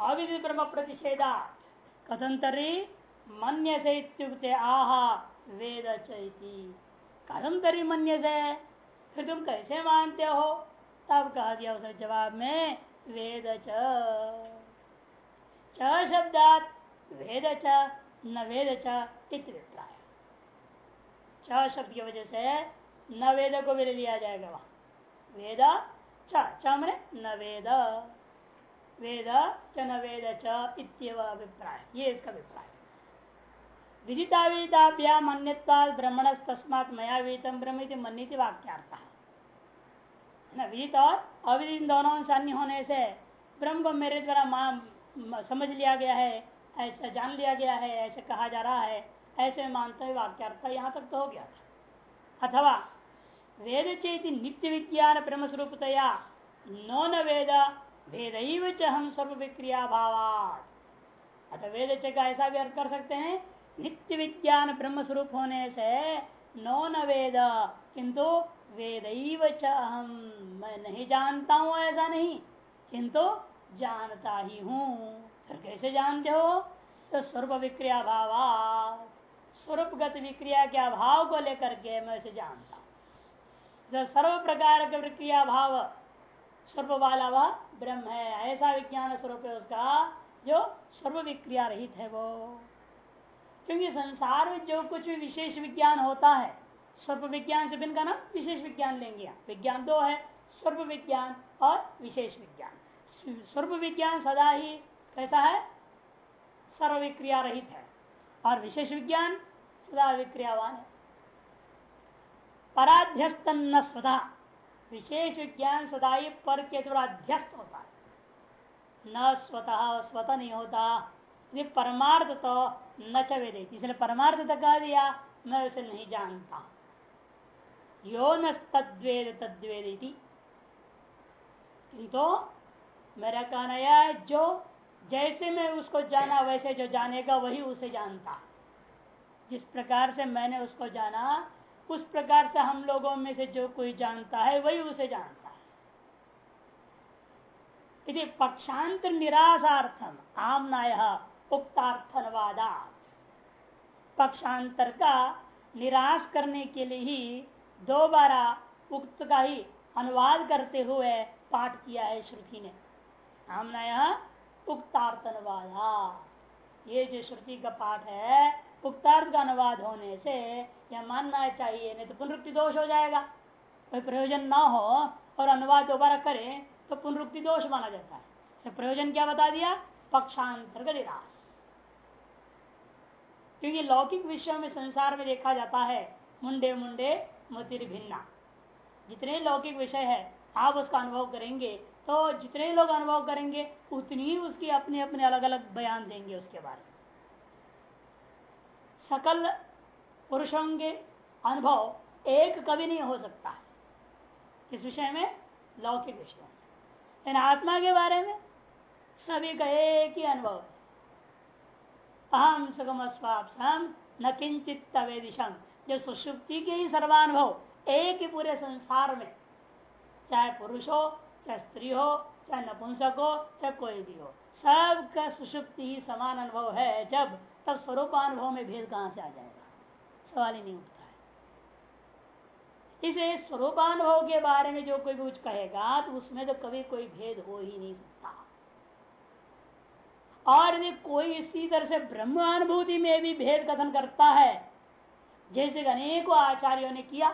अविधि ब्रह्म प्रतिषेधा कथन तरी मन्य से आहा वेद चैती कथम तरी मन्य से फिर तुम कैसे मानते हो? तब कह दिया उस जवाब में, वेद च। शब्दात, वेद च, न वेद चित्राय च शब्द की वजह से न वेद को भी लिया जाएगा वहाँ। वेद, च न वेद। वेद च न वेद च इत्यव अभिप्राय। ये इसका अभिप्राय विदिता विदिताभ्याम अन्यवाद ब्रह्मण तस्मात मया विदितम ब्रह्म मन्नीति वाक्यार्थ। विदित और अविदित दोनों से अन्य होने से ब्रह्म को मेरे द्वारा समझ लिया गया है, ऐसा जान लिया गया है, ऐसे कहा जा रहा है, ऐसे मानते हुए वाक्यार्थ यहाँ तक तो हो गया था। अथवा, वेद चेत नित्य विज्ञान ब्रह्म स्वरूपतया नो न वेद भेद हम सर्व विक्रिया भावात अतः वेद का ऐसा भी अर्थ कर सकते हैं नित्य विज्ञान ब्रह्म स्वरूप होने से नो न वेद, किंतु वेद हम मैं नहीं जानता हूँ, ऐसा नहीं, किंतु जानता ही हूँ। फिर कैसे जानते हो? तो स्वरूप विक्रिया भाव स्वरूपगत विक्रिया के अभाव को लेकर के मैं उसे जानता हूँ। जो सर्व प्रकार के विक्रिया भाव स्वरूप वाला वह ब्रह्म है। ऐसा विज्ञान स्वरूप है उसका, जो सर्व विक्रिया रहित है वो। क्योंकि संसार में जो कुछ भी विशेष विज्ञान होता है सर्व विज्ञान से बिन का नाम विशेष विज्ञान लेंगे विज्ञान दो है सर्व विज्ञान और विशेष विज्ञान। सर्व विज्ञान सदा ही कैसा है? सर्व विक्रिया रहित है। और विशेष विज्ञान सदा विक्रियावान है। पराध्यस्तन स्वधा। विशेष विज्ञान सदाई पर के द्वारा अध्यस्त होता है। न स्वतः स्वतः नहीं होता। परमार्थ तो न चवे देती। इसलिए परमार्थ तक कह दिया, मैं उसे नहीं जानता। यो न तद्वेद तद्वेद किंतु मेरा कहना यह है, जो जैसे मैं उसको जाना, वैसे जो जानेगा, वही उसे जानता। जिस प्रकार से मैंने उसको जाना उस प्रकार से हम लोगों में से जो कोई जानता है, वही उसे जानता है। यदि पक्षांतर निराशार्थम, आमनाय उक्तार्थनवादा पक्षांतर का निराश करने के लिए ही दोबारा उक्त का ही अनुवाद करते हुए पाठ किया है श्रुति ने। आमनाय उक्तार्थनवादा ये जो श्रुति का पाठ है उक्तार्थ का अनुवाद होने से यह मानना चाहिए, नहीं तो पुनरुक्ति दोष हो जाएगा। कोई प्रयोजन ना हो और अनुवाद दोबारा करें तो पुनरुक्ति दोष माना जाता है। तो प्रयोजन क्या बता दिया? पक्षांतर निराश। क्योंकि लौकिक विषयों में संसार में देखा जाता है, मुंडे मुंडे मतिर भिन्ना। जितने लौकिक विषय है, आप उसका अनुभव करेंगे तो जितने लोग अनुभव करेंगे, उतनी ही उसकी अपने अपने अलग अलग बयान देंगे उसके बारे में। सकल पुरुषों के अनुभव एक कभी नहीं हो सकता इस विषय में लौकिक विषय लेकिन आत्मा के बारे में सभी का एक ही अनुभव अहम सुगम स्वापसम न किंचित तवेदिशम। जो सुषुप्ति के ही सर्वानुभव एक ही पूरे संसार में, चाहे पुरुष हो, चाहे स्त्री हो, चाहे नपुंसक हो, चाहे कोई भी हो, सबका सुषुप्ति ही समान अनुभव है। जब तब स्वरूपानुभव में भेद कहाँ से आ जाएगा? सवाल ही नहीं उठता है। इसे स्वरूपानुभव के बारे में जो कोई भी कुछ कहेगा तो उसमें तो कभी कोई भेद हो ही नहीं सकता। और यदि कोई इसी तरह से ब्रह्म अनुभूति में भी भेद कथन करता है, जैसे अनेकों आचार्यों ने किया,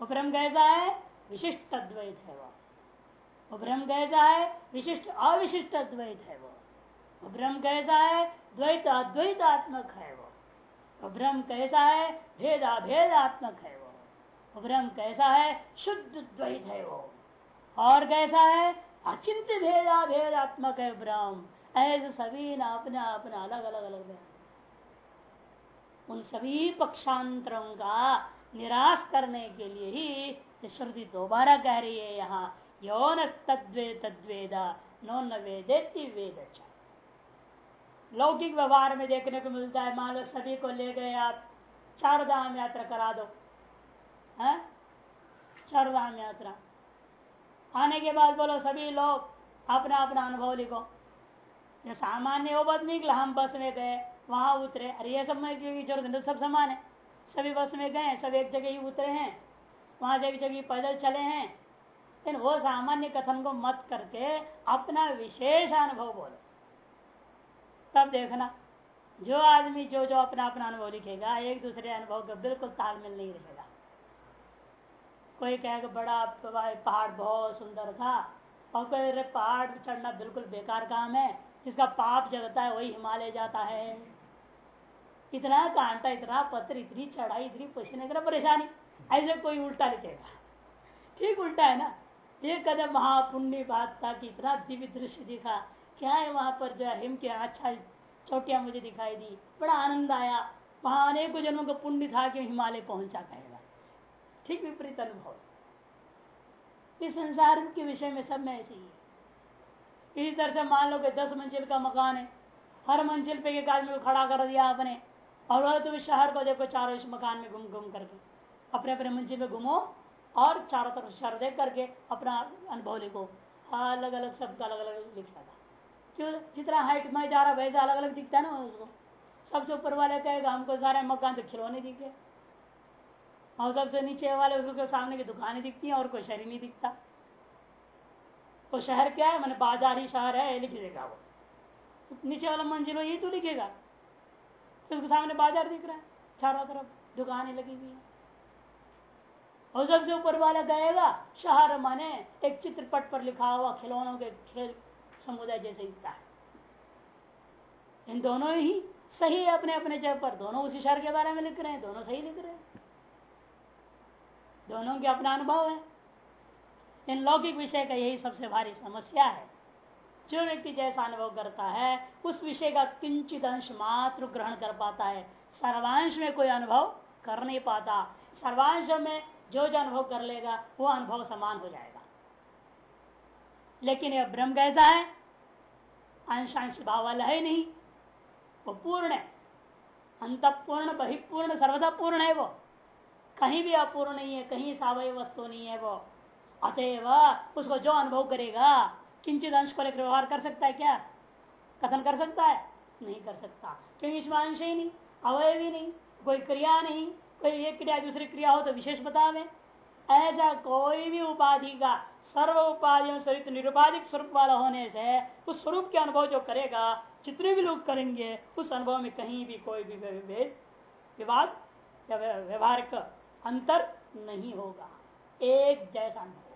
वो ब्रह्म कैसा है? विशिष्ट अद्वैत है वो। ब्रह्म कैसा है? विशिष्ट अविशिष्ट अद्वैत है वो। ब्रह्म कैसा है? द्वैत अद्वैतात्मक है वो। ब्रह्म कैसा है? भेद अभेदात्मक है वो। ब्रह्म कैसा है? शुद्ध द्वैत है वो। और कैसा है? अचिंत भेदाभेदात्मक है ब्रह्म ऐसे सभी ना अपना अपना अलग अलग अलग उन सभी पक्षांतरों का निराश करने के लिए ही श्रुति दोबारा कह रही है यहाँ। यौन तद्वे तद्वेदा नो न वेदेति वेद लौकिक व्यवहार में देखने को मिलता है, मान लो सभी को ले गए आप, चार धाम यात्रा करा दो। है? चार धाम यात्रा। आने के बाद बोलो, सभी लोग अपना अपना अनुभव लिखो। जो सामान्य वो बात नहीं हम बस में गए, वहाँ उतरे। अरे ये सब की ज़रूरत नहीं सब समान है। सभी बस में गए, सब एक जगह ही उतरे हैं। वहाँ से एक जगह पैदल चले हैं। लेकिन वो सामान्य कथन को मत करके अपना विशेष अनुभव बोलो। तब देखना। जो आदमी जो जो अपना अपना अनुभव लिखेगा, एक दूसरे अनुभव का बिल्कुल तालमेल नहीं रहेगा। कोई कहेगा बड़ा पहाड़ बहुत सुंदर था, और कोई अरे पहाड़ चढ़ना बिल्कुल बेकार काम है, जिसका पाप जगता है, वही हिमालय जाता है। इतना कांटा, इतना पत्थर, इतनी चढ़ाई, इतनी पसीने इतना परेशानी, ऐसे कोई उल्टा लिखेगा ठीक उल्टा है ना? ये कदम महापुण्य बात था कि इतना दिव्य दृश्य दिखा क्या है वहाँ पर जो हिम के अच्छा चोटियाँ मुझे दिखाई दी। बड़ा आनंद आया। वहाँ अनेकों जनों का पुण्य था कि हिमालय पहुँचा कहेगा ठीक विपरीत अनुभव। इस संसार के विषय में सब में ऐसे ही है। इस तरह से मान लो कि दस मंजिल का मकान है। हर मंजिल पे एक आदमी को खड़ा कर दिया आपने। और वह तो शहर को देखो, चारों इस मकान में घूम घूम करके। अपने अपने मंजिल में घूमो और चारों तरफ़ शहर देख करके अपना अनुभव लिखो। अलग अलग सबका अलग अलग लिखता था। क्यों जितना हाइट में जा रहा वैसा अलग अलग दिखता है ना उसको। सबसे ऊपर वाले कहेगा, हमको सारे मकान तो खिलौने दिखे। और सबसे नीचे वाले उसको सामने की दुकानें दिखती हैं और कोई शहर ही नहीं दिखता। वो शहर क्या है? मैंने बाज़ार ही शहर है लिख देगा वो। नीचे वाला मंजिल हो यही तो लिखेगा। तो उसके सामने बाज़ार दिख रहा है, चारों तरफ़ दुकानें लगी हुई है। और सबसे ऊपर वाला गएगा शहर माने एक चित्रपट पर लिखा हुआ खिलौनों के खेल समुदाय जैसे दिखता है। इन दोनों ही सही है अपने अपने जगह पर। दोनों उसी शहर के बारे में लिख रहे हैं, दोनों सही लिख रहे हैं। दोनों के अपना अनुभव है। इन लौकिक विषय का यही सबसे भारी समस्या है। जो व्यक्ति जैसा अनुभव करता है, उस विषय का किंचित अंश मात्र ग्रहण कर पाता है। सर्वांश में कोई अनुभव कर नहीं पाता। सर्वांश में जो जो अनुभव कर लेगा, वो अनुभव समान हो जाएगा। लेकिन यह ब्रह्म कैसा है। अंशांश भाव वाला है नहीं। वो पूर्ण है। अंत पूर्ण बहिपूर्ण, सर्वदा पूर्ण है वो। कहीं भी अपूर्ण नहीं है, कहीं सावय वस्तु नहीं है वो। अतएव उसको जो अनुभव करेगा, किंचित अंश को लेकर व्यवहार कर सकता है क्या? कथन कर सकता है? नहीं कर सकता। क्योंकि इसमें अंश ही नहीं, अवय भी नहीं, कोई क्रिया नहीं, कोई एक क्रिया दूसरी क्रिया हो तो विशेष बतावे। ऐसा कोई भी उपाधि का सर्व उपाधियों सहित निरुपाधिक स्वरूप वाला होने से उस स्वरूप के अनुभव जो करेगा, जितने भी लोग करेंगे, उस अनुभव में कहीं भी कोई भी भेद विवाद या व्यवहारिक अंतर नहीं होगा। एक जैसा अनुभव होगा।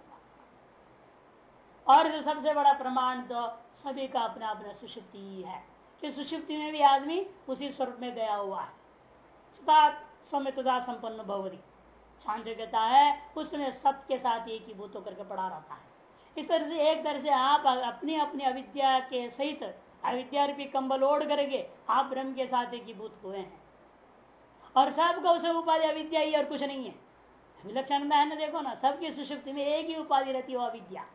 और जो सबसे बड़ा प्रमाण तो सभी का अपना अपना सुषुप्ति है कि सुषुप्ति में भी आदमी उसी स्वरूप में गया हुआ है। सदा समितदा संपन्न भवरी शांति कहता है, उसमें सबके साथ एक ही भूत होकर के पड़ा रहता है। इस तरह से, एक तरह से आप अपनी अपनी अविद्या के सहित, अविद्या रूपी कंबल ओढ़ करके आप ब्रह्म के साथ एक ही भूत हुए हैं। और सबका उसे उपाधि अविद्या ही और कुछ नहीं है। विलक्षणता है ना, देखो ना, सबकी सुशक्ति में एक ही उपाधि रहती है अविद्या।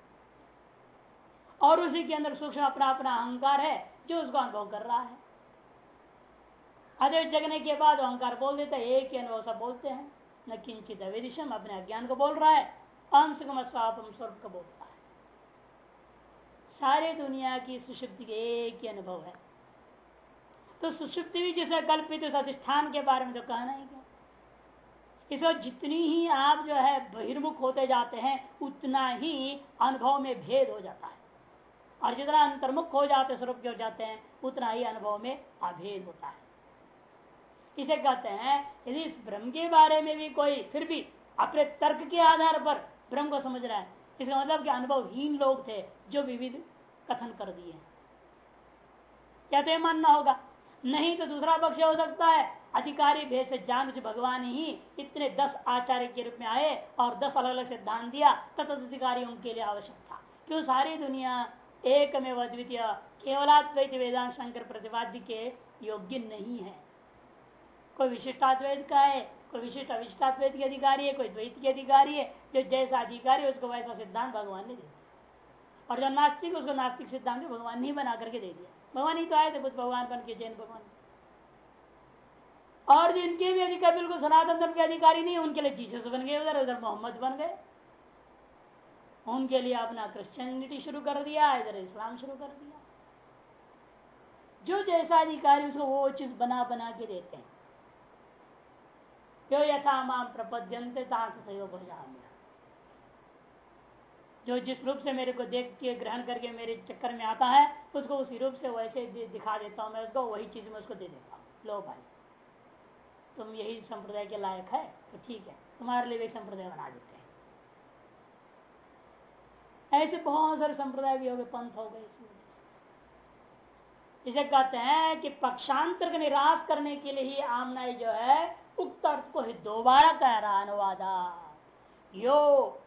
और उसी के अंदर सूक्ष्म अपना अपना अहंकार है, जो उसको अनुभव कर रहा है। अदय जगने के बाद अहंकार बोल देता है, एक ही अनुभव सब बोलते हैं। न किंचित अविदिशम अपने अज्ञान को बोल रहा है अंशकम स्वापम स्वरूप को बोलता है सारे दुनिया की सुषुप्ति के एक ही अनुभव है। तो सुषुप्ति भी जिसे कल्पित उस अधिष्ठान के बारे में तो कहना ही क्या? इस जितनी ही आप जो है बहिर्मुख होते जाते हैं, उतना ही अनुभव में भेद हो जाता है। और जितना अंतर्मुख हो जाते स्वरूप के हो जाते हैं, उतना ही अनुभव में अभेद होता है। इसे कहते हैं, यदि इस ब्रह्म के बारे में भी कोई, फिर भी अपने तर्क के आधार पर ब्रह्म को समझ रहा है। इसका मतलब कि अनुभवहीन लोग थे जो विविध कथन कर दिए। क्या तो मानना होगा, नहीं तो दूसरा पक्ष हो सकता है, अधिकारी भेद से जान भगवान ही इतने दस आचार्य के रूप में आए और दस अलग अलग सिद्धांत दिया तथा अधिकारियों के लिए आवश्यक था। क्यों सारी दुनिया एक में अद्वितीय, केवलाद्वैत वेदांत शंकर प्रतिवाद्य के योग्य नहीं है? कोई विशिष्टाद्वैत का है, कोई विशिष्ट अविशिष्टाद्वैत के अधिकारी है, कोई द्वैत के अधिकारी है, जो जैसा अधिकारी है, उसको वैसा सिद्धांत भगवान ने दिया। और जो नास्तिक उसको नास्तिक सिद्धांत भगवान ही बना करके दे दिया। भगवान ही तो आए थे, बुद्ध भगवान बन के, जैन भगवान। और जिनके भी अधिकारी, बिल्कुल सनातन धर्म के अधिकारी नहीं, उनके लिए जीसस बन गए, उधर उधर मोहम्मद बन गए। उनके लिए अपना क्रिश्चियनिटी शुरू कर दिया, इधर इस्लाम शुरू कर दिया। जो जैसा अधिकारी, उसको वो चीज़ बना बना के देते हैं। जो यथा माम प्रपद्यंते भजाम्य जो जिस रूप से मेरे को देख के, ग्रहण करके मेरे चक्कर में आता है, उसको उसी रूप से वैसे दिखा देता हूँ मैं उसको, वही चीज़ में उसको दे देता हूँ। लो भाई, तुम यही संप्रदाय के लायक है? तो ठीक है, तुम्हारे लिए वही संप्रदाय बना देते हैं। ऐसे बहुत सारे संप्रदाय भी हो गए, पंथ हो गए इसे कहते हैं कि पक्षांतर का निराश करने के लिए ही आमनाई जो है उक्त अर्थ को ही दोबारा कह रहा अनुवादा। यो,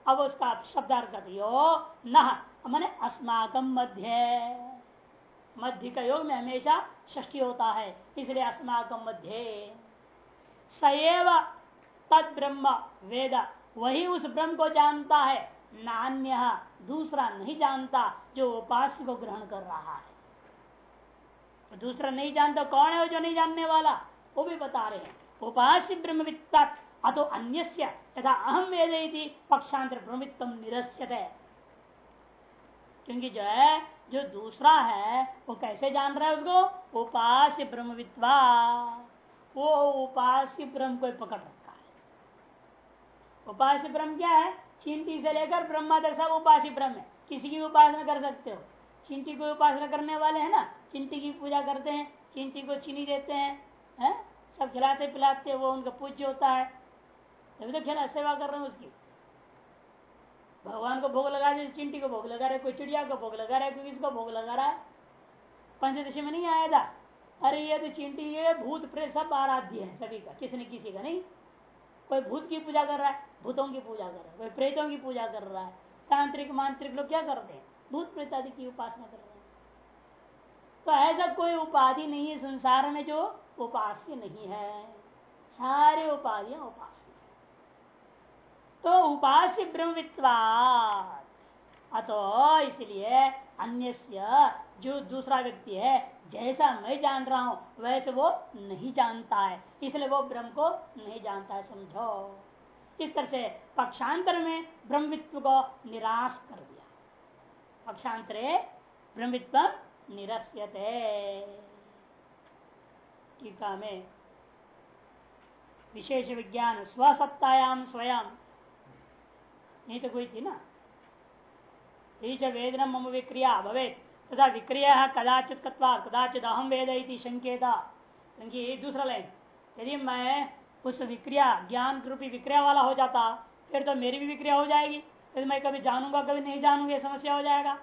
अब उसका शब्दार्थ यो, न मैंने अस्माकम मध्य। मध्य का योग में हमेशा षष्ठी होता है, इसलिए अस्माकम मध्य। सएव तद ब्रह्म वेद, वही उस ब्रह्म को जानता है नान्य दूसरा नहीं जानता, जो उपास्य को ग्रहण कर रहा है। दूसरा नहीं जानता, कौन है वो जो नहीं जानने वाला? वो भी बता रहे हैं। उपास्य ब्रह्म अतो अन्य यथा अहम वेद पक्षांतर ब्रह्मित्व निरस्य क्योंकि जो है जो दूसरा है, वो कैसे जान रहा है उसको? उपास्य ब्रह्मवित्वा वो उपास्य ब्रह्म को पकड़ रखा है। उपास्य ब्रह्म क्या है? चिंती से लेकर ब्रह्मा तक सब उपास्य ब्रह्म है। किसी की उपासना कर सकते हो। चिंती को उपासना करने वाले हैं ना? चिंती की पूजा करते हैं, चिंती को चीनी देते हैं, है? सब खिलाते पिलाते वो उनका पूज्य होता है। तभी तो खिला, सेवा कर रहे हैं उसकी। भगवान को भोग लगा दे चिंटी को भोग लगा रहे, कोई चिड़िया को भोग लगा रहा है कोई किसको भोग लगा रहा है? पंचदशी में नहीं आया था। अरे ये तो चिंटी, ये भूत प्रेत सब आराध्य है सभी का किसी ने किसी का नहीं। कोई भूत की पूजा कर रहा है, भूतों की पूजा कर रहा है, कोई प्रेतों की पूजा कर रहा है, तांत्रिक, मांत्रिक लोग क्या करते हैं? भूत प्रेत आदि की उपासना कर रहे हैं। तो ऐसा कोई उपाधि नहीं है संसार में जो उपास्य नहीं है। सारे उपाधियाँ उपास्य तो उपास्य ब्रह्मवित्वाद अतो इसलिए अन्य जो दूसरा व्यक्ति है, जैसा मैं जान रहा हूँ, वैसे वो नहीं जानता है। इसलिए वो ब्रह्म को नहीं जानता है, समझो। इस तरह से पक्षांतर में ब्रह्मवित्व को निराश कर दिया। पक्षांतरे ब्रह्मवित्व निरस्यते। टीका में विशेष विज्ञान स्वसत्तायाम स्वयं। नहीं तो कोई थी ना? वेदना मम विक्रिया भवे तथा विक्रिया कदाचित कत्वा, कदाचित अहम वेद इति संकेता क्योंकि दूसरा लाइन, यदि मैं उस विक्रिया, ज्ञान रूपी विक्रिया वाला हो जाता, फिर तो मेरी भी विक्रिया हो जाएगी। फिर मैं कभी जानूँगा, कभी नहीं जानूँगा समस्या हो जाएगा।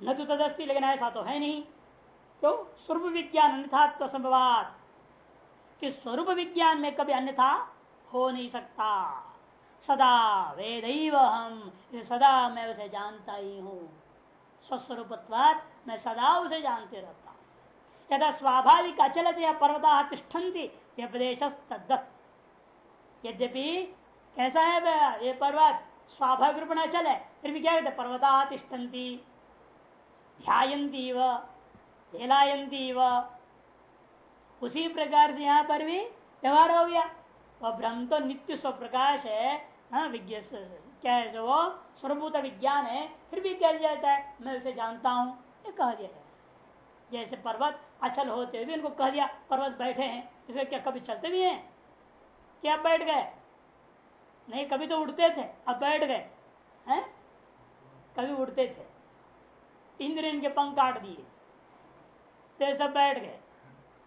न तो तदस्ती, लेकिन ऐसा तो है नहीं। तो स्वरूप विज्ञान अन्यथा संभवात कि स्वरूप विज्ञान में कभी अन्यथा हो नहीं सकता। सदा वेद हम सदा मैं उसे जानता ही हूँ। स्वस्वरूपत्वाद मैं सदा उसे जानते रहता हूँ। यदा स्वाभाविक अचल या पर्वता तिष्ठन्ति उपदेश यद्यपि कैसा है ये पर्वत स्वाभाविक रूप में अचल है, फिर भी क्या कहते पर्वता तिष्ठन्ति व हेलायंती व उसी प्रकार से यहाँ पर भी व्यवहार हो गया। वह ब्रह्म तो नित्य स्वप्रकाश है हाँ क्या है वो स्वरूत विज्ञान है, फिर भी कह दिया जाता है? मैं उसे जानता हूँ, ये कह दिया है। जैसे पर्वत अचल होते हुए उनको कह दिया, पर्वत बैठे हैं इसलिए क्या कभी चलते भी हैं? क्या बैठ गए? नहीं, कभी तो उड़ते थे, अब बैठ गए, हैं? कभी उड़ते थे। इंद्र इनके पंख काट दिए। तो सब बैठ गए।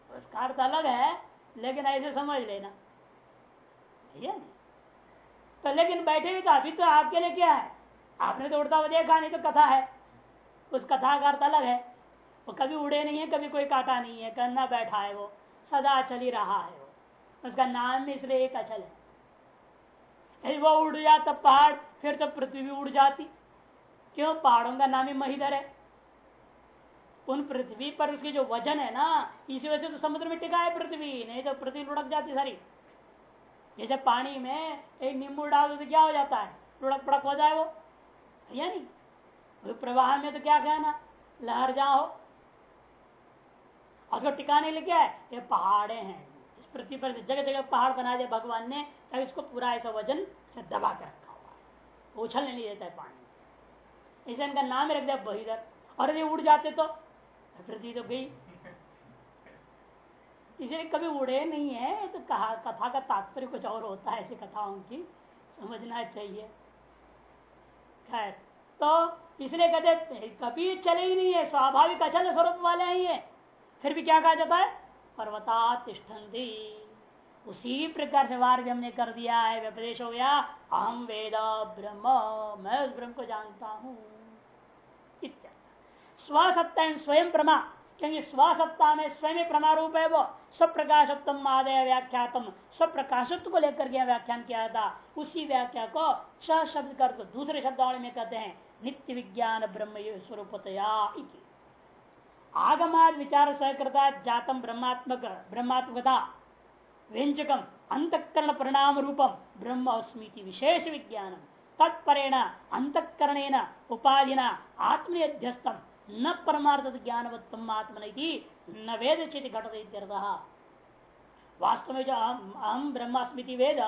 उसका अर्थ अलग है, लेकिन ऐसे समझ लेना। भैया तो लेकिन बैठे भी तो अभी तो आपके लिए क्या है? आपने तो उड़ता हुआ देखा, नहीं तो कथा है। उस कथा का अर्थ अलग है। वो कभी उड़े नहीं है, कभी कोई काटा नहीं है। करना बैठा है वो, सदा चल ही रहा है वो। उसका नाम भी इसलिए एक अचल है। वो उड़ जाता पहाड़, फिर तो पृथ्वी भी उड़ जाती। क्यों? पहाड़ों का नाम ही महिधर है। उन पृथ्वी पर उसकी जो वज़न है ना, इसी वजह से तो समुद्र में टिका है पृथ्वी। नहीं तो पृथ्वी लुढ़क जाती सारी। जैसे पानी में एक नींबू डाल तो क्या हो जाता है? लुढ़क पड़क हो जाए वो। या नहीं? प्रवाह में तो क्या कहना? लहर जाओ उसको टिकाने लिए क्या है? ये पहाड़े हैं। इस पृथ्वी पर जगह जगह पहाड़ बना दिया भगवान ने ताकि इसको पूरा ऐसा वज़न से दबा के रखा हुआ है। उछलने नहीं देता है पानी। इसे इनका नाम रख दिया बहिदर और यदि उड़ जाते तो? पृथ्वी तो गई। इसलिए कभी उड़े नहीं है तो कहा, कथा का तात्पर्य कुछ और होता है ऐसी कथाओं की, समझना चाहिए। खैर तो इसलिए कहते कभी चले ही नहीं है, स्वाभाविक अचल स्वरूप वाले ही है। फिर भी क्या कहा जाता है? पर्वता तिष्ठन्ति। उसी प्रकार से वार हमने कर दिया है, व्यपदेश हो गया। अहम वेद ब्रह्म, मैं उस ब्रह्म को जानता हूँ। स्वसत्ता स्वयं प्रमा क्योंकि स्वसत्ता में स्वयं प्रमा रूप है वो स्वप्रकाशत्म आदय व्याख्यातम स्वप्रकाशत्व को लेकर के व्याख्यान किया था उसी व्याख्या को स शब्द कर दूसरे शब्दावली में कहते हैं नित्य विज्ञान ब्रह्म स्वरूपतया आगमाद विचार सहकृता जातम ब्रह्मात्मक ब्रह्मात्मकता व्यंजकम अंतकरण परिणाम रूपम ब्रह्म स्मृति विशेष विज्ञान तत्परेण अंतकरण उपाधिना आत्मध्यस्तम न परमार्थ ज्ञानवत्तम आत्मन न वेद चेत घटत वास्तव में जो अहम ब्रह्मास्मृति वेद,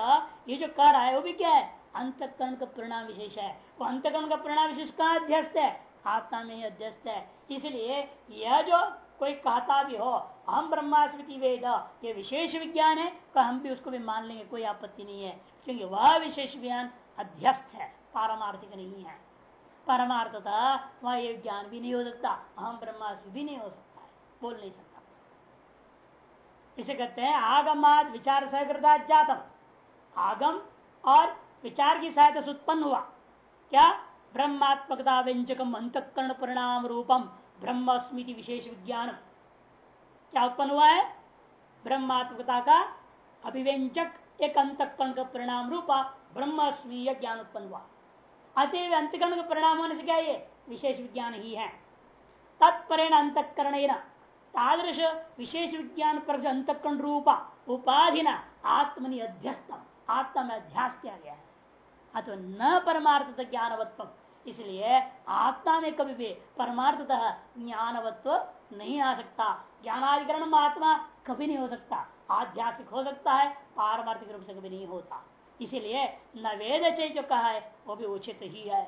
ये जो कर रहा है वो भी क्या है अंतकरण का परिणाम विशेष है वो अंतकरण का परिणाम विशेष कहा अध्यस्त है आत्मा में ही अध्यस्त है इसलिए यह जो कोई कहता भी हो हम ब्रह्मास्मृति वेद, ये विशेष विज्ञान है तो हम भी उसको भी मान लेंगे, कोई आपत्ति नहीं है। क्योंकि वह विशेष विज्ञान अध्यस्त है, पारमार्थिक नहीं है। परमार्थता, वह ये ज्ञान भी नहीं हो सकता हम ब्रह्मास्म भी नहीं हो सकता है बोल नहीं सकता। इसे कहते हैं आगमाद विचार सहकृता जातम। आगम और विचार की सहायता से उत्पन्न हुआ। क्या? ब्रह्मात्मकता व्यंजकम अंतकरण परिणाम रूपम ब्रह्म स्मृति विशेष विज्ञान क्या उत्पन्न हुआ है? ब्रह्मात्मकता का अभिव्यंजक एक अंतकरण का परिणाम रूपा ब्रह्म स्वीय ज्ञान उत्पन्न हुआ। अतएव अंतकरण का परिणाम होने से क्या ये विशेष विज्ञान ही है। तत्परेण अंतकरण तादृश विशेष विज्ञान पर अंतकरण रूपा न आत्मनि अध्यस्तम आत्मा में अध्यास किया गया है। अथवा न परमार्थ ज्ञानवत्व इसलिए आत्मा में कभी भी परमार्थतः ज्ञानवत्व नहीं आ सकता। ज्ञानाधिकरण आत्मा कभी नहीं हो सकता आध्यात्मिक हो सकता है, पारमार्थिक रूप से कभी नहीं होता। इसीलिए न वेद जो कहा है, वो भी उचित ही है।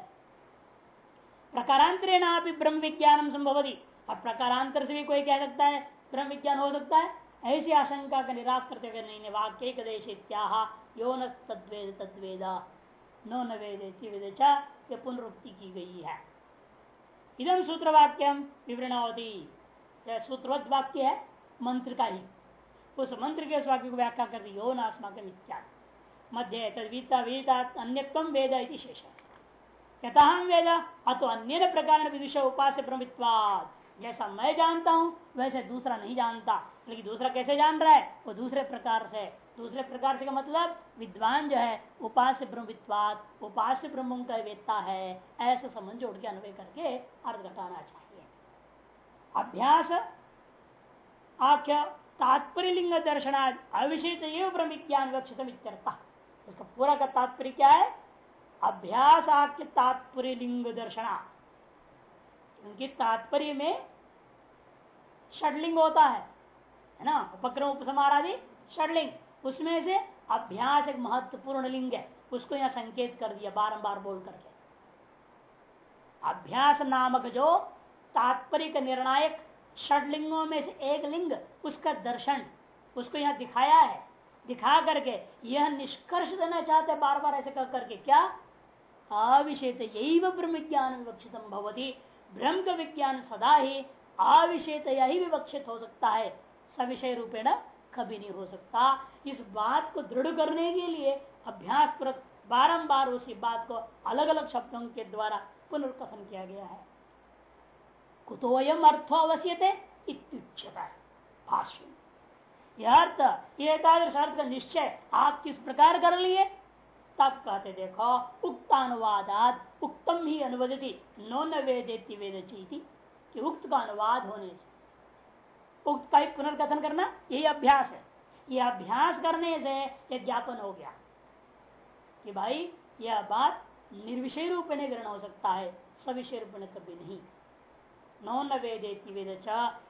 प्रकारांतरे ना भी ब्रह्म विज्ञान संभवती। और प्रकारांतर से भी कोई कह सकता है ब्रह्म विज्ञान हो सकता है? ऐसी आशंका का निराश करते हुए नहीं वाक्य देश इत्याह योन तद्वेद नो न ये पुनरुक्ति की गई है। इधम सूत्र वाक्यम विवरणावधि सूत्रवत वाक्य है, मंत्र का ही। उस मंत्र के उस वाक्य को व्याख्या कर दी, यो नास्माक इत्यादि। मध्य तदीता वेदा इति शेष। यथा वेद अतो अन्य प्रकार विदुष उपास्य ब्रह्मत्वाद जैसा मैं जानता हूँ, वैसे दूसरा नहीं जानता। लेकिन दूसरा कैसे जान रहा है? वो दूसरे प्रकार से। दूसरे प्रकार से का मतलब विद्वान जो है, उपास्य ब्रह्मविद्वाद उपास्य ब्रह्म का वेत्ता है। ऐसा संबंध जोड़ के अन्वय करके अर्थ घटाना चाहिए। अभ्यास, आख्या, तात्पर्य लिंग दर्शनाद अविषित ब्रह्म विज्ञान विवक्षित उसका पूरा का तात्पर्य क्या है? अभ्यास आख्य तात्पर्य लिंग दर्शना। उनकी तात्पर्य में षडलिंग होता है है ना? उपक्रम उपसमार आदि, षडलिंग। उसमें से अभ्यास एक महत्वपूर्ण लिंग है। उसको यहाँ संकेत कर दिया, बारंबार बोल करके। अभ्यास नामक जो तात्पर्य निर्णायक षडलिंगों में से एक लिंग, उसका दर्शन, उसको यहाँ दिखाया है। दिखा करके यह निष्कर्ष देना चाहते बार बार ऐसे कह करके। क्या? अविषेत यही ब्रह्म ज्ञान विवक्षित भवती। ब्रह्म विज्ञान सदा ही अविषेत यही विवक्षित हो सकता है। सविषय रूपेण कभी नहीं हो सकता। इस बात को दृढ़ करने के लिए अभ्यास पर बारंबार उसी बात को अलग अलग शब्दों के द्वारा पुनर्कथन किया गया है। कुतोयम अर्थो अवश्यते भाष्य यह अर्थ ये अर्थ का निश्चय। आप किस प्रकार कर लिए? तब कहते, देखो, उक्तानुवादात उक्तम ही अनुवदती। नो न वेदेती वेद चीती कि उक्त का अनुवाद होने से। उक्त का ही पुनर्कथन करना, यही अभ्यास है। ये अभ्यास करने से यह ज्ञापन हो गया, कि भाई, यह बात निर्विषय रूप में ग्रहण हो सकता है, सविषय रूप में कभी नहीं। नौ न वेदेति वेद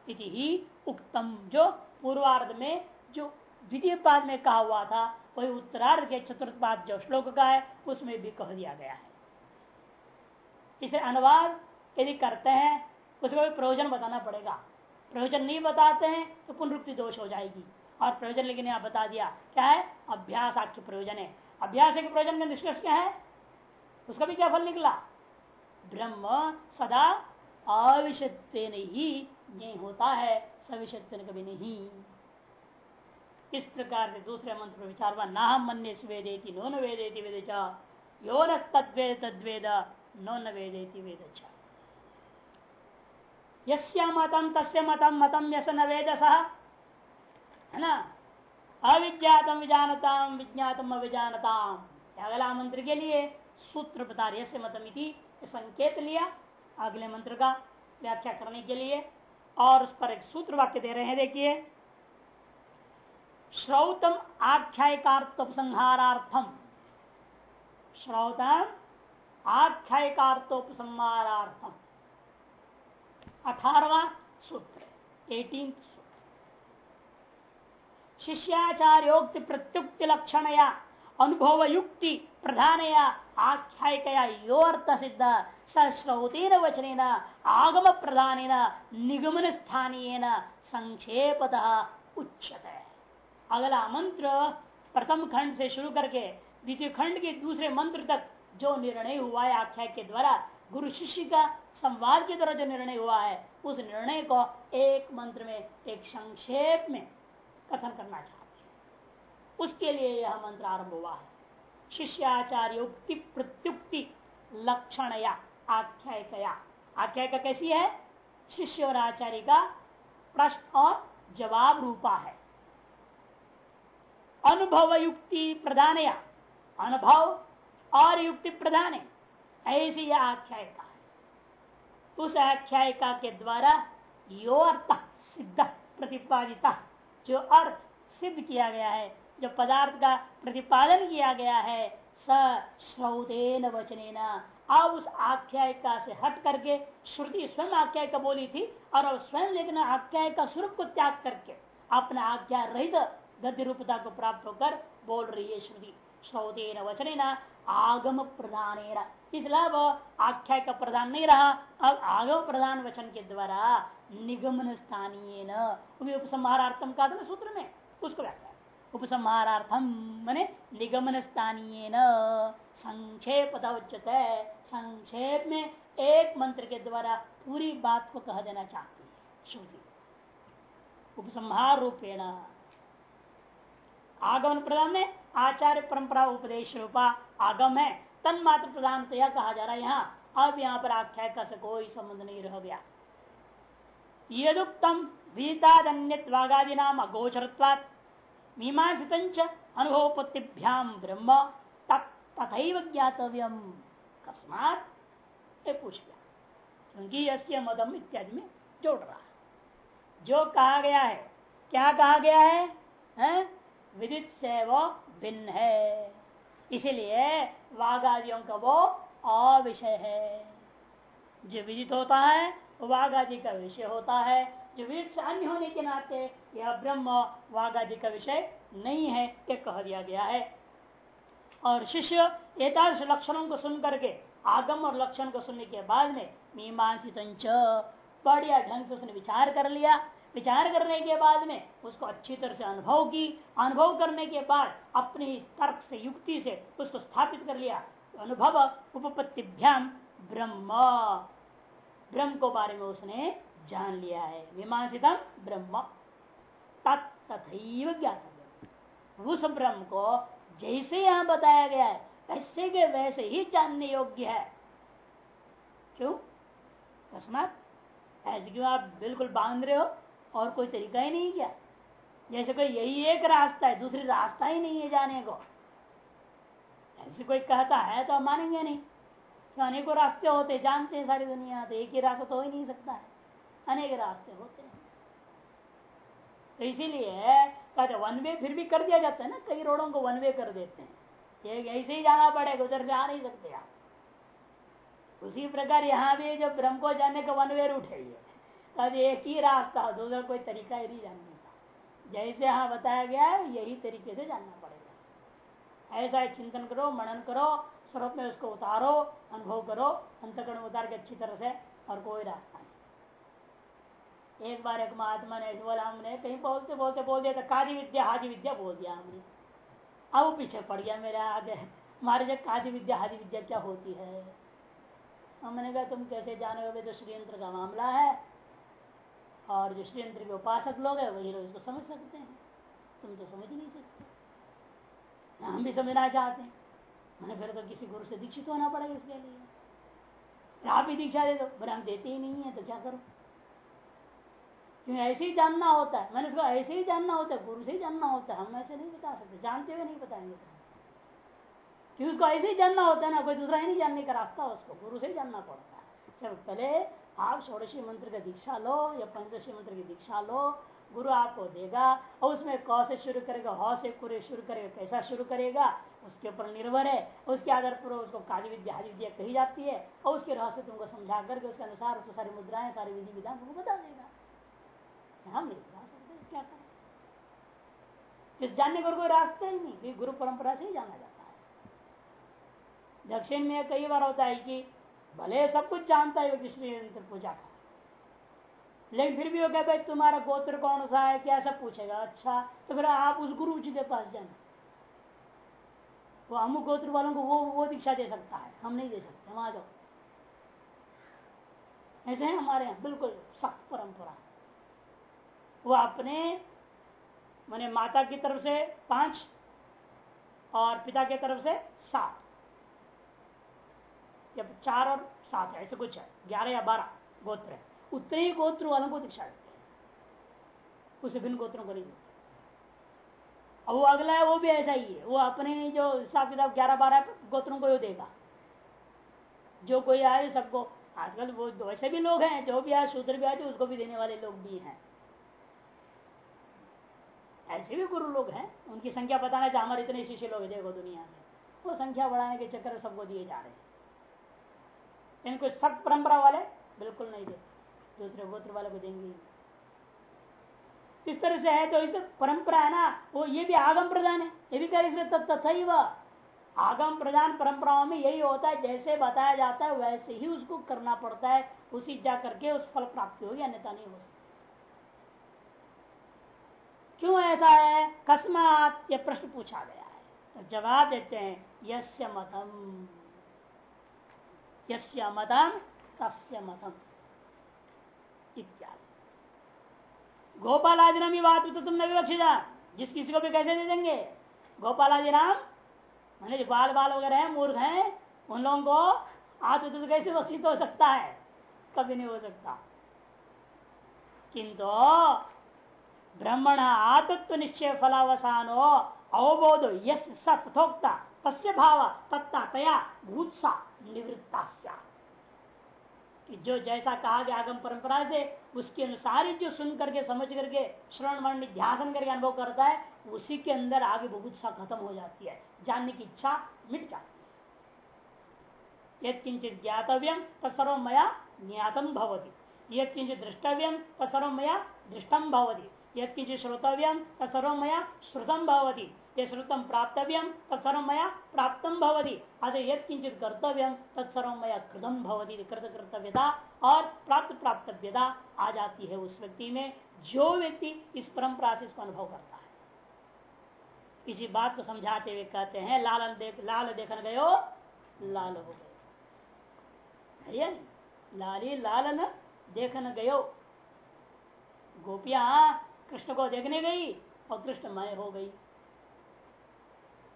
ही उक्तम जो पूर्वार्ध में जो द्वितीय पाद में कहा हुआ था, वही उत्तरार्ध के चतुर्थ पाद जो श्लोक का है, उसमें भी कह दिया गया है। इसे अनुवाद यदि करते हैं, उसको भी प्रयोजन बताना पड़ेगा। प्रयोजन नहीं बताते हैं तो पुनरुक्ति दोष हो जाएगी। और प्रयोजन लेकिन यहाँ बता दिया, क्या है? अभ्यास आख्य प्रयोजन है। अभ्यास के प्रयोजन का निष्कर्ष क्या है? उसका भी क्या फल निकला? ब्रह्म सदा अविषत्व ही नहीं होता है। सविषत्व कभी नहीं। इस प्रकार से दूसरे मंत्र विचार ना मन वेदेति नो न वेदेति वेद यो न तद्वेद नो न वेदेति वेद यम तस्य मतम मतम यस न वेद है ना? अविज्ञातम विजानताम, विज्ञातम अविजानताम। अगला मंत्र के लिए सूत्र बता रहे मतम संकेत लिया अगले मंत्र का व्याख्या करने के लिए। और उस पर एक सूत्र वाक्य दे रहे हैं, देखिए। श्रौतम आख्याय आख्यायिकार्थोपसंहारार्थम। श्रौतम आख्यायिकार्थोपसंहारार्थम। अठारवा सूत्र एटीन सूत्र। शिष्याचार्योक्ति प्रत्युक्ति लक्षण या अनुभव युक्ति प्रधान या आख्यायिकया यो अर्थ सिद्ध सश्रौतेन वचन आगम प्रधान निगमन स्थानीय संक्षेपतः उच्चत अगला मंत्र प्रथम खंड से शुरू करके द्वितीय खंड के दूसरे मंत्र तक जो निर्णय हुआ है आख्या के द्वारा, गुरु शिष्य का संवाद के द्वारा जो निर्णय हुआ है, उस निर्णय को एक मंत्र में, एक संक्षेप में कथन करना चाहते हैं। उसके लिए यह मंत्र आरंभ हुआ। है शिष्याचार्य उक्ति प्रत्युक्ति लक्षणया, आख्यायिकया। आख्यायिका कैसी है? शिष्य और आचार्य का प्रश्न और जवाब रूपा है। अनुभव युक्ति प्रधान या अनुभव और युक्ति प्रधान ऐसी यह आख्यायिका है। उस आख्यायिका के द्वारा यो अर्थ सिद्ध प्रतिपादिता, जो अर्थ सिद्ध किया गया है जो पदार्थ का प्रतिपादन किया गया है, स श्रौतेन वचन अब उस आख्यायिका से हट करके, श्रुति स्वयं आख्यायिका बोली थी, और अब स्वयं लेकिन आख्यायिका स्वरूप को त्याग करके अपना आज्ञा रहित गद्य रूपता को प्राप्त होकर बोल रही है श्रुति। श्रौतेन वचन आगम प्रधान इसलिए वह आख्याय का प्रधान नहीं रहा, अब आगम प्रधान वचन के द्वारा निगमन स्थानीय उपसंहारार्थम का सूत्र में, उसको व्याख्या उपसंहारार्थम मैंने निगमन स्थानीय संक्षेप उच्चत संक्षेप में एक मंत्र के द्वारा पूरी बात को कह देना चाहती है। उपसंहार रूपेण आगमन प्रधान में आचार्य परंपरा उपदेश रूपा आगम है। तन मात्र प्रधान यह कहा जा रहा है यहाँ। अब यहाँ पर आख्याय का से कोई संबंध नहीं रह गया। यदुक्तम विदितादन्यवागादि नाम अगोचरत्वात्। मीमांसित अनुभवपत्तिभ्याम ब्रह्म तथा ज्ञातव्यम कस्मात पूछ गया क्योंकि यस्य मदम इत्यादि में जोड़ रहा जो कहा गया है क्या कहा गया है, है? विदित से वो भिन्न है। इसीलिए वाघ आदियों का वो अविषय है। जो विदित होता है वाघ आदि का विषय होता है। जो विदित से अन्य होने के नाते यह ब्रह्म वाघ आदि का विषय नहीं है यह कह दिया गया है। और शिष्य एकादश लक्षणों को सुन करके, आगम और लक्षण को सुनने के बाद में मीमांसित बढ़िया ढंग से उसने विचार कर लिया। विचार करने के बाद में उसको अच्छी तरह से अनुभव की। अनुभव करने के बाद अपनी तर्क से, युक्ति से उसको स्थापित कर लिया। अनुभव उपपत्तिभ्याम ब्रह्म। ब्रह्म को बारे में उसने जान लिया है। मीमांसितम ब्रह्म। तथैव ज्ञात उस ब्रह्म को जैसे यहाँ बताया गया है वैसे के वैसे ही जानने योग्य है। क्यों? अकस्मात ऐसे क्यों आप बिल्कुल बाँध रहे हो? और कोई तरीका ही नहीं क्या? जैसे कोई यही एक रास्ता है, दूसरी रास्ता ही नहीं है जाने को। ऐसे कोई कहता है तो मानेंगे नहीं। अनेकों रास्ते होते जानते हैं सारी दुनिया तो एक ही रास्ता तो हो ही नहीं सकता है। अनेक रास्ते होते हैं। तो इसीलिए कहते वन वे फिर भी कर दिया जाता है ना, कई रोडों को वन वे कर देते हैं। एक ऐसे ही जाना पड़ेगा, उधर से आ नहीं सकते आप। उसी प्रकार यहाँ भी जो ब्रह्म को जाने का वन वे रूट है ये। तब एक ही रास्ता, दूसरा कोई तरीका ही नहीं जानने का। जैसे यहाँ बताया गया है, यही तरीके से जानना पड़ेगा। ऐसा ही चिंतन करो, मनन करो, स्वरूप में उसको उतारो, अनुभव करो, अंतकरण उतार के अच्छी तरह से और कोई रास्ता एक बार एक महात्मा ने बोला हमने, कहीं बोलते बोलते, बोल दिया था कादी विद्या हादी विद्या बोल दिया हमने। अब पीछे पड़ गया मेरे आगे। जब कादी विद्या हादी विद्या क्या होती है? हमने कहा, तुम कैसे जाने तो श्रीयंत्र का मामला है? और जो श्रीयंत्र के उपासक लोग है, वही लोग इसको समझ सकते हैं। तुम तो समझ नहीं सकते। हम भी समझना चाहते हैं। मैंने फिर तो किसी गुरु से दीक्षित होना पड़ेगा इसके लिए। आप ही दीक्षा दे दो, पर हम देते ही नहीं है तो क्या करो? क्योंकि ऐसे ही जानना होता है। मैंने उसको ऐसे ही जानना होता है, गुरु से ही जानना होता है। हम ऐसे नहीं बता सकते, जानते हुए नहीं बताएँगे। क्योंकि उसको ऐसे ही जानना होता है ना, कोई दूसरा ही नहीं जानने का रास्ता उसको, गुरु से ही जानना पड़ता है। सब पहले आप षोड़शी मंत्र का दीक्षा लो या पंचदशी मंत्र की दीक्षा लो, गुरु आपको देगा और उसमें क से शुरू करेगा, ह से पूरे शुरू करेगा, कैसा शुरू करेगा, उसके ऊपर निर्भर है। उसके आधार पर उसको काली विद्या, हरी विद्या कही जाती है और उसके रहस्य तुमको समझा करके उसके अनुसार उसको सारी मुद्राएँ, सारी विधि विधान तुमको बता देगा। हम नहीं सकते क्या करें? जानने का कोई रास्ता ही नहीं गुरु परंपरा से ही जाना जाता है। दक्षिण में कई बार होता है कि भले सब कुछ जानता है व्यक्ति श्री पूजा का लेकिन फिर भी वो कहता है, तुम्हारा गोत्र कौन सा है? क्या सब पूछेगा? अच्छा तो फिर आप उस गुरु जी के पास जाना वो अमुक गोत्र वालों को वो वो दीक्षा दे सकता है, हम नहीं दे सकते, वहाँ जाओ। ऐसे है हमारे यहाँ, बिल्कुल सख्त परंपरा। वो अपने, मैंने माता की तरफ़ से पाँच और पिता की तरफ़ से सात। जब चार और सात है, ऐसे कुछ है। ग्यारह या बारह गोत्र है। उतने ही गोत्र वालों को दीक्षा देते हैं। उसे भिन्न गोत्रों को नहीं देते। वो अगला है, वो भी ऐसा ही है। वो अपने जो हिसाब किताब ग्यारह बारह गोत्रों को देगा। जो कोई आए, सबको। आजकल वो, वैसे भी लोग हैं, जो भी आए शूद्र भी आए उसको भी देने वाले लोग भी हैं। ऐसे भी गुरु लोग हैं, उनकी संख्या बताना चाहे हमारे इतने शिष्य लोग देखो दुनिया में। वो संख्या बढ़ाने के चक्कर सबको दिए जा रहे हैं। इनको सख्त परंपरा वाले बिल्कुल नहीं देते, दूसरे गोत्र वाले को देंगे इस तरह से है तो इस परंपरा है ना, वो ये भी आगम प्रदान है, ये भी कह रहे तथा ही वह आगम प्रदान परंपराओं में यही होता है, जैसे बताया जाता है, वैसे ही उसको करना पड़ता है, उसी जा करके उस फल प्राप्ति होगी, अन्यथा नहीं हो क्यों ऐसा है? कस्मात यह प्रश्न पूछा गया है। तो जवाब देते हैं, यस्य मतम यस्य मतम तस्य मतम इत्यादि। गोपाल आदि नाम बात तो तुम न विवक्षिता जिस किसी को भी कैसे दे देंगे? गोपाल आदि नाम? मैंने जो बाल बाल वगैरह है, मूर्ख हैं, उन लोगों को आत्म तो कैसे विकसित हो सकता है? कभी नहीं हो सकता। किंतु ब्रह्मण आतत्व निश्चय फलावसानो, अवबोध यश सथोक्ता तस्य भाव तत्ता तया भूतसा निवृत्ता जो जैसा कहा गया आगम परंपरा से, उसके अनुसार ही जो सुन करके, समझ करके, श्रवण वर्ण ध्यान करके अनुभव करता है, उसी के अंदर आगे बुभुत्सा खत्म हो जाती है। जानने की इच्छा मिट जाती है। यद किंचित ज्ञातव्यम तत्सर्व मया ज्ञातम भवती। यद किंचित द्रष्टव्यम तत्सर्व मया दृष्टम भवती। यद श्रोतव्यम तत्सर्व मया श्रुतम भवती। ये श्रुतम प्राप्तव्यम तत्सर्व मया प्राप्तम भवती। अतः यद किंचित कर्तव्यम तत्सर्व मया कृतम भवती। कृत कर्तव्यता और प्राप्त प्राप्तव्यता आ जाती है उस व्यक्ति में, जो व्यक्ति इस परंपरा से इसको अनुभव करता है। इसी बात को समझाते हुए कहते हैं लाल देख लाल देखने गयो, लाल हो गए लाली लालन देखन गयो। गोपिया कृष्ण को देखने गई और कृष्णमय हो गई।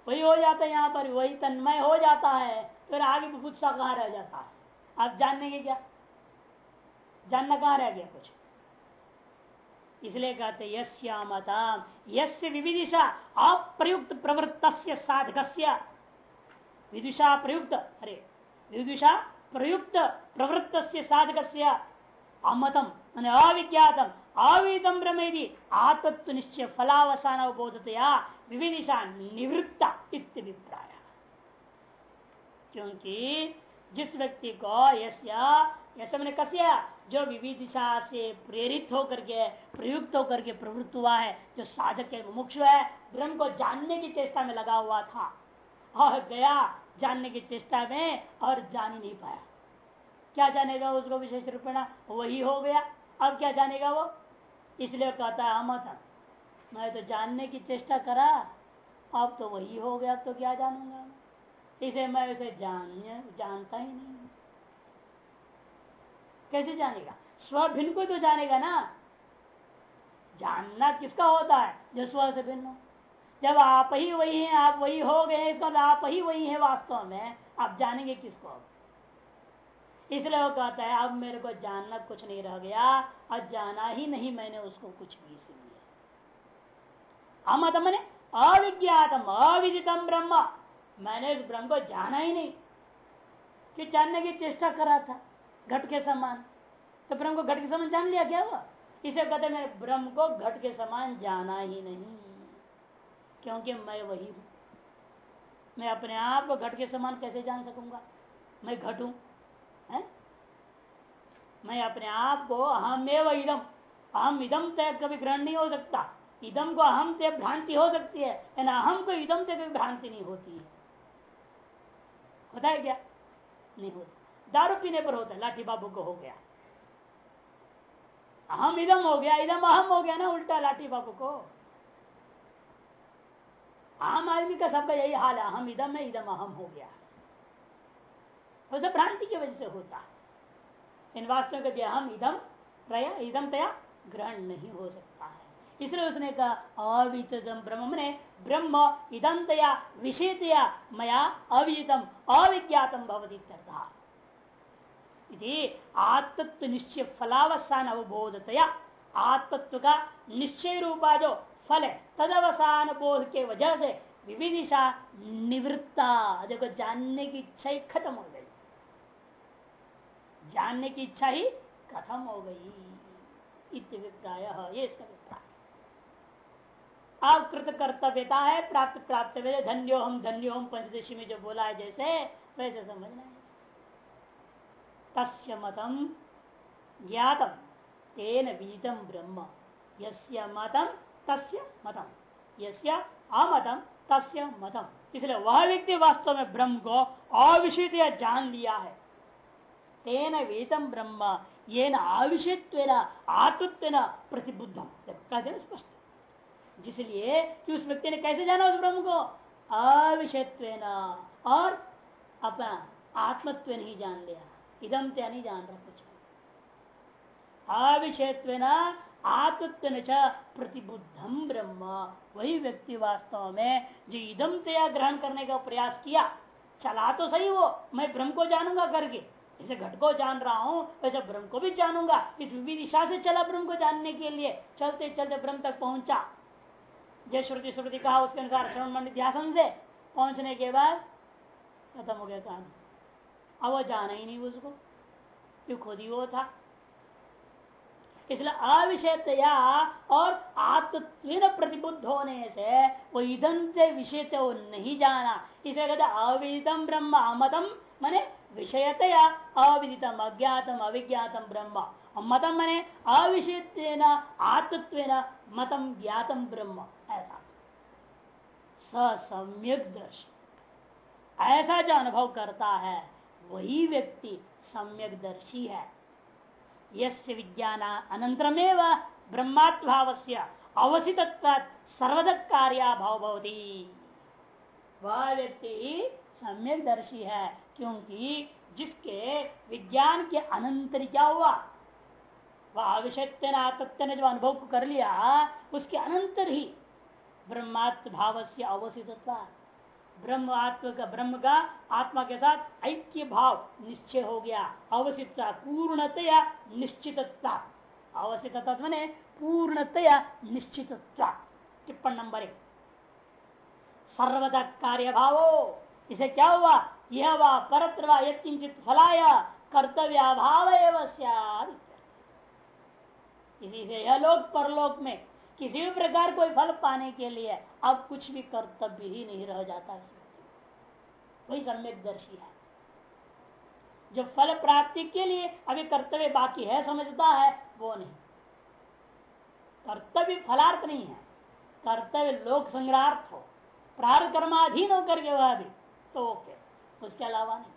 वही हो जाता है यहाँ पर, वही तन्मय हो जाता है, फिर आगे गुस्सा कहाँ रह जाता है? आप जानने के क्या? जानना कहाँ रह गया कुछ? इसलिए कहते यश्यामताम यस्य विविदिशा, अप्रयुक्त प्रवृत्त साधक विदुषा प्रयुक्त, अरे, विदुषा प्रयुक्त प्रवृत्त साधक अमतम अविज्ञातम अविदम ब्रह्मेदी आतत्व निश्चय फलावसान बोधतया विविदिशा निवृत्ता इत्यभिप्राय। क्योंकि जिस व्यक्ति को यश मैंने कसिया, जो विविदिशा से प्रेरित होकर के, प्रयुक्त होकर के प्रवृत्त हुआ है, जो साधक है, मुमुक्ष है, ब्रह्म को जानने की चेष्टा में लगा हुआ था, और गया जानने की चेष्टा में और जान ही नहीं पाया। क्या जानेगा उसको विशेष रूपेण? वही हो गया। अब क्या जानेगा वो? इसलिए कहता है, अमत, मैं तो जानने की चेष्टा करा, अब तो वही हो गया, अब तो क्या जानूँगा इसे मैं उसे जान जानता ही नहीं कैसे जानेगा? स्व भिन्न को तो जानेगा ना। जानना किसका होता है जो स्व से भिन्न हो? जब आप ही वही हैं, आप वही हो गए इसका मतलब आप ही वही हैं वास्तव में, आप जानेंगे किसको? इसलिए वो कहता है, अब मेरे को जानना कुछ नहीं रह गया अब जाना ही नहीं, मैंने उसको कुछ भी इसलिए अमत मैंने, अविज्ञातम, अविदितम ब्रह्म। मैंने उस ब्रह्म को जाना ही नहीं। कि जानने की चेष्टा करा था? घट के समान। तो ब्रह्म को घट के समान जान लिया क्या हुआ? इसे कहते मैंने ब्रह्म को घट के समान जाना ही नहीं। क्योंकि मैं वही हूँ। मैं अपने आप को घट के समान कैसे जान सकूँगा? मैं घट मैं अपने आप को अहम एवं इदम। अहम इदम तय कभी ग्रहण नहीं हो सकता। इदम को अहम से भ्रांति हो सकती है अहम को इदम से कभी भ्रांति नहीं होती है। होता है क्या? नहीं होता। दारू पीने पर होता है, लाठी बाबू को हो गया। अहम इदम हो गया, इदम अहम हो गया ना उल्टा लाठी बाबू को। आम आदमी का सबका यही हाल है, अहम इदम है, इदम अहम हो गया। उसे भ्रांति की वजह से होता। है इन वास्तव के अहम इदम रया इदम तया ग्रहण नहीं हो सकता है। इसलिए उसने कहा अवितम ब्रह्म ने ब्रह्म इदंतया विषयतया मया अविदितम अविज्ञातम भवती आत्मत्व निश्चय फलावसान अवबोधतया, आत्मत्व का निश्चय रूपा जो फल है, तदवसान बोध के वजह से विविदिशा निवृत्ता देखो जानने की इच्छा खत्म हो गई। जानने की इच्छा ही खत्म हो गई। इत्यभिप्राय ये इसका अभिप्राय कर्तव्यता है, प्राप्त प्राप्त धन्यो हम धन्यो हम पंचदशी में जो बोला है जैसे, वैसे समझना है। तस्य मतम ज्ञातम, तेन विदितम ब्रह्म। यस्य मतम तस्य मतम यस्य अमतम तस्य मतम इसलिए वह व्यक्ति वास्तव में ब्रह्म को अविषित जान लिया है। तेन वेतम ब्रह्म ये न आविषित्व आतुत्व प्रतिबुद्धम कहते स्पष्ट। जिसलिए कि उस व्यक्ति ने कैसे जाना उस ब्रह्म को? अविषयत्व और अपना आत्मत्व नहीं जान लिया। इदम त्या नहीं जान रहा कुछ अविषयत्व आत्मत्व प्रतिबुद्धम ब्रह्म। वही व्यक्ति वास्तव में जो इदम तया ग्रहण करने का प्रयास किया, चला तो सही वो, मैं ब्रह्म को जानूँगा करके। जैसे घट को जान रहा हूँ, वैसे ब्रह्म को भी जानूँगा। इस दिशा से चला ब्रह्म को जानने के लिए। चलते चलते ब्रह्म तक पहुँचा। जय श्रुति श्रुति कहा उसके अनुसार श्रवण मंडित ध्यान से पहुँचने के बाद खत्म हो गया कहानी अब वो जाना ही नहीं उसको, क्यों खुद ही वो था। इसलिए अविषयतया और आत्मत्व प्रतिबुद्ध होने से वो ईदन से विषय नहीं जाना। इसे कहते अविदम ब्रह्म अमतम मने विषयतया अविदितम, अज्ञातम, अविज्ञातम ब्रह्म। मतम मने अविषय आत्मत्व मतम ज्ञातम ब्रह्म। ऐसा। सम्यक दर्श ऐसा जो अनुभव करता है, वही व्यक्ति सम्यक दर्शी है। यस्य विज्ञान अनंतरमेव ब्रह्मात्भाव से अवसित सर्वदक कार्याभाव भवती। वह व्यक्ति सम्यक दर्शी है क्योंकि जिसके विज्ञान के अनंतर क्या हुआ? वह अविषत्य तत्व ने जो अनुभव कर लिया, उसके अनंतर ही ब्रह्मात्म भाव से अवसित ब्रह्म आत्म का, ब्रह्म का आत्मा के साथ ऐक्य भाव निश्चय हो गया। अवसितता, पूर्णतया निश्चितता। अवसित ने पूर्णतया निश्चितता। टिप्पण नंबर एक। सर्वदा कार्य भावो इसे क्या हुआ? यह वा परत्र वा यत्किंचित फलाय कर्तव्याभाव इसी से यह लोक परलोक में किसी भी प्रकार कोई फल पाने के लिए अब कुछ भी कर्तव्य ही नहीं रह जाता वही सम्यक दर्शी है। जो फल प्राप्ति के लिए अभी कर्तव्य बाकी है, समझता है, वो नहीं। कर्तव्य फलार्थ नहीं है। कर्तव्य लोक संग्रहार्थ हो। प्रार कर्माधीन होकर के वह भी तो ओके उसके अलावा नहीं।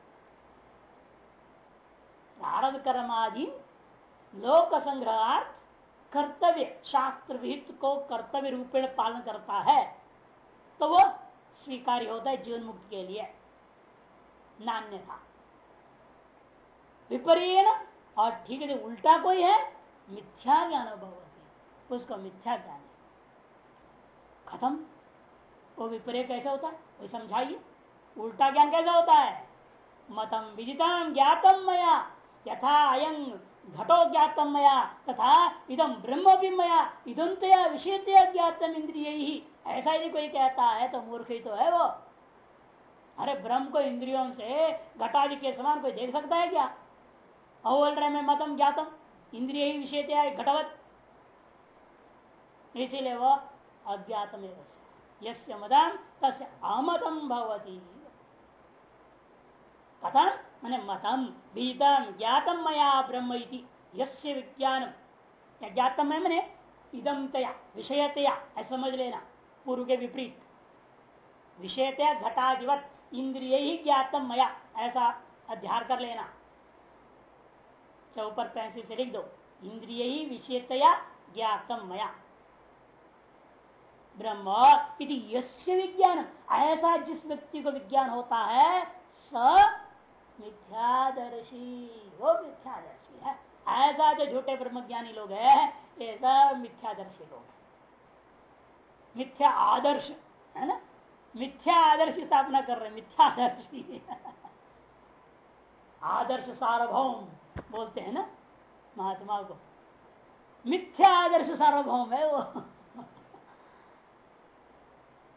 प्रारब्ध कर्माधीन लोक संग्रहार्थ, कर्तव्य शास्त्र विहित को कर्तव्य रूपेण पालन करता है तो वह स्वीकार्य होता है जीवन मुक्त के लिए। नान्य था। विपरीण और ठीक है, उल्टा कोई है, मिथ्या ज्ञान अनुभव होती उसको मिथ्या ज्ञान खत्म। वो विपरीत कैसे होता है? वो समझाइए। उल्टा ज्ञान कैसा होता है? मतम विदितम ज्ञातम मया, यथा अयं घटो ज्ञातम मया, तथा इदम ब्रह्म भी मया, इदंतया विषयतया ज्ञातम इंद्रिय ही ऐसा यदि कोई कहता है तो मूर्ख ही तो है वो। अरे, ब्रह्म को इंद्रियों से घटादि के समान कोई देख सकता है क्या? बोल रहे मैं मतम ज्ञातम इंद्रिय ही विषय घटवत। इसीलिए वो अज्ञातम यस्य मदम तस् अमतम भवती। कथम? मैंने मतम बीतम ज्ञातम मया ब्रह्म यस्य विज्ञान। ज्ञातम है मैंने इदम तया, विषयतया ऐसा समझ लेना पूर्व के विपरीत। विषयतया घटाधिवत इंद्रिय ही ज्ञातम मया, ऐसा अध्यार कर लेना। ऊपर पैंसी से लिख दो। इंद्रिय ही विषयतया ज्ञातम मया। ब्रह्म यस्य विज्ञान, ऐसा जिस व्यक्ति को विज्ञान होता है, स मिथ्यादर्शी, वो मिथ्यादर्शी है। ऐसा जो झूठे ब्रह्म ज्ञानी लोग है ये सब मिथ्यादर्शी लोग मिथ्या आदर्श, है ना? मिथ्या आदर्श स्थापना कर रहे मिथ्या आदर्श आदर्श सार्वभौम बोलते हैं ना, महात्मा को। मिथ्या आदर्श सार्वभौम है वो।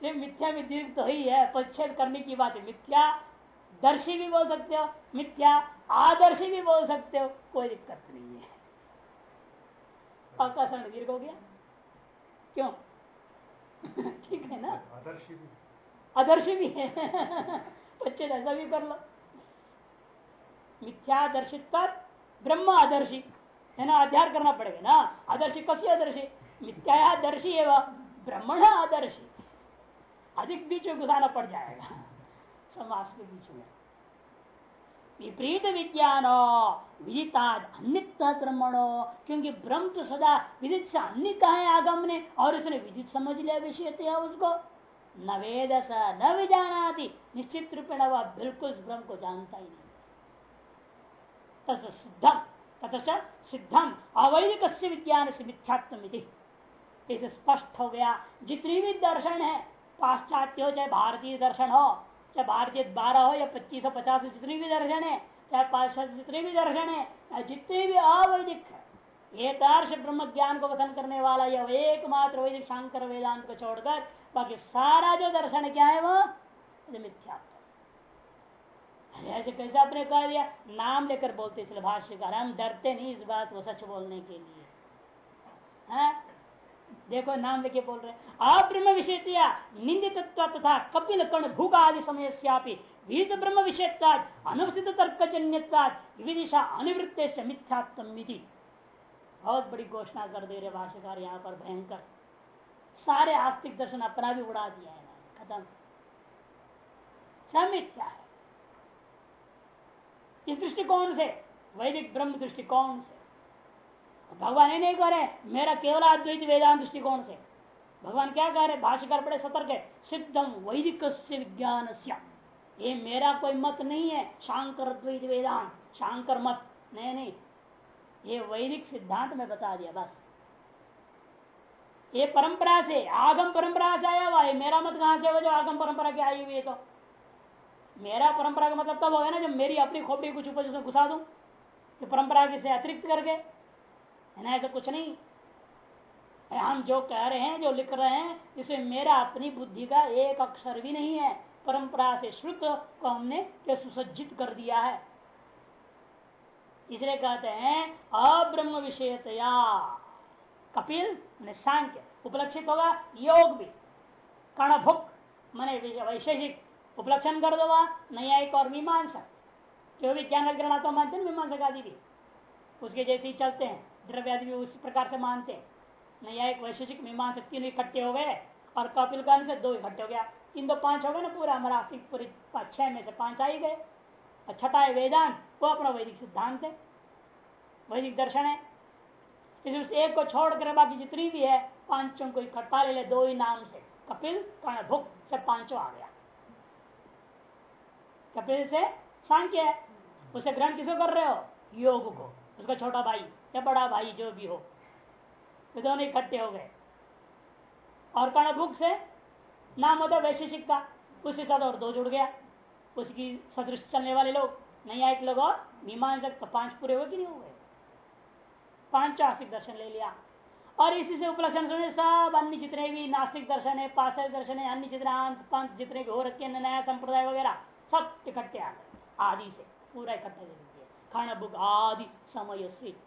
ये मिथ्या में दीर्घ तो ही है, परिच्छेद करने की बात है। मिथ्या दर्शी भी बोल सकते हो मिथ्या आदर्शी भी बोल सकते हो कोई दिक्कत नहीं है। पक्का शरण दीर्घ हो गया? क्यों? ठीक है ना? आदर्शी भी। आदर्शी भी है। परिच्छेद ऐसा भी कर लो। मिथ्यादर्शित ब्रह्म आदर्शी है ना? अध्यार करना पड़ेगा ना? आदर्शी कसी आदर्शी? मिथ्यादर्शी एवं ब्रह्मण आदर्शी। अधिक बीच में घुसाना पड़ जाएगा। समास के बीच में विपरीत विज्ञान विदिताद अन्य ब्रह्मणो क्योंकि ब्रह्म तो सदा विदित से अन्य कहा आगम ने और उसने विदित समझ लिया विषय उसको न वेद स न विजाना निश्चित रूपेण वह बिल्कुल ब्रह्म को जानता ही नहीं तथा सिद्धम तथा सिद्धम अवैधिक विज्ञान से मिथ्यात्म इसे स्पष्ट हो गया जितनी भी दर्शन है पाश्चात्य हो चाहे भारतीय दर्शन हो चाहे भारतीय बारह हो या पच्चीस सौ पचास जितनी भी दर्शन है, चाहे पाश्चात्य जितने भी दर्शन है जितने भी अवैदिक है एकदर्श ब्रह्म ज्ञान को कथन करने वाला यह एकमात्र वैदिक शांकर वेदांत को छोड़कर बाकी सारा जो दर्शन क्या है वो मिथ्या ऐसे कैसे आपने कह दिया? नाम लेकर बोलते इसलिए भाष्यकार हम डरते नहीं इस बात को सच बोलने के लिए। है? देखो, नाम लेके बोल रहे अब्रह्म विषय निंदित तथा कपिल कर्ण भूख आदि समय विहित ब्रह्म विषय अनुपस्थित तर्कजन्य विदिशा अनिवृत्त से मिथ्यात्म बहुत बड़ी घोषणा कर दे रहे भाष्यकार, यहाँ पर भयंकर। सारे आस्तिक दर्शन अपना भी उड़ा दिया है, खत्म। सब है। इस दृष्टिकोण से, वैदिक ब्रह्म दृष्टिकोण से भगवान ही नहीं कह रहे मेरा केवल अद्वैत वेदांत दृष्टिकोण से। भगवान क्या कह रहे भाष्यकार बड़े सतर्क है। सिद्धम वैदिक विज्ञान ये मेरा कोई मत नहीं है। शांकर द्वैत वेदांत। शांकर मत। नहीं नहीं। ये वैदिक सिद्धांत में बता दिया, बस। ये परंपरा से, आगम परंपरा से आया हुआ है। मेरा मत कहाँ से हो जो आगम परंपरा की आई हुई है तो। मेरा परंपरा का मतलब तब होगा ना, जब मेरी अपनी खोपड़ी कुछ ऊपर उसमें घुसा दू। परंपरा से अतिरिक्त करके है ना, ऐसा कुछ नहीं। हम जो कह रहे हैं, जो लिख रहे हैं, इसमें मेरा अपनी बुद्धि का एक अक्षर भी नहीं है। परंपरा से श्रुत को हमने सुसज्जित कर दिया है। इसलिए कहते हैं, अब्रह्म विषयतया। कपिल, मैंने सांख्य, उपलक्षित होगा, योग भी। कणभुक, मैंने वैशेषिक, उपलक्षण कर दो न्यायिक और मीमांसा जो भी ज्ञान ग्रहण तो मानते मीमांसक आदि भी। उसके जैसे ही चलते हैं। द्रव्य आदि भी उसी प्रकार से मानते न्यायिक वैशेषिक मीमांसक तीन इकट्ठे हो गए और कपिल का से दो इकट्ठे हो गया। तीन दो पाँच हो गए ना पूरा, हमारा पूरी छह में से पाँच आ ही गए छठा है वेदांत, वो अपना वैदिक सिद्धांत है। वैदिक दर्शन है। इसमें एक को छोड़कर बाकी जितनी भी है, पाँचों को इकट्ठा ले ले दो ही नाम से। कपिल कर्ण कर्णभुक से पाँचों आ गया। कपिल से सांख्य है। उसे ग्रहण किसको कर रहे हो? योग को, उसका छोटा भाई। या बड़ा भाई जो भी हो। तो दोनों इकट्ठे हो गए। और कर्णभुक से नाम होता वैशेषिक का उसके साथ और दो जुड़ गया। उसकी सदृश चलने वाले लोग, नहीं आए लोग और मीमांसक तो पाँच पूरे हुए कि नहीं हुए? पाँच आस्तिक दर्शन ले लिया। और इसी से उपलक्षण सुने, सब अन्य जितने भी नास्तिक दर्शन है पास दर्शन है, अन्य जितने अंत पंथ जितने भी हो रखे हैं नया संप्रदाय वगैरह, सब इकट्ठे आ गए। आदि से पूरा इकट्ठा कर दिया। खाना बुक आदि समय से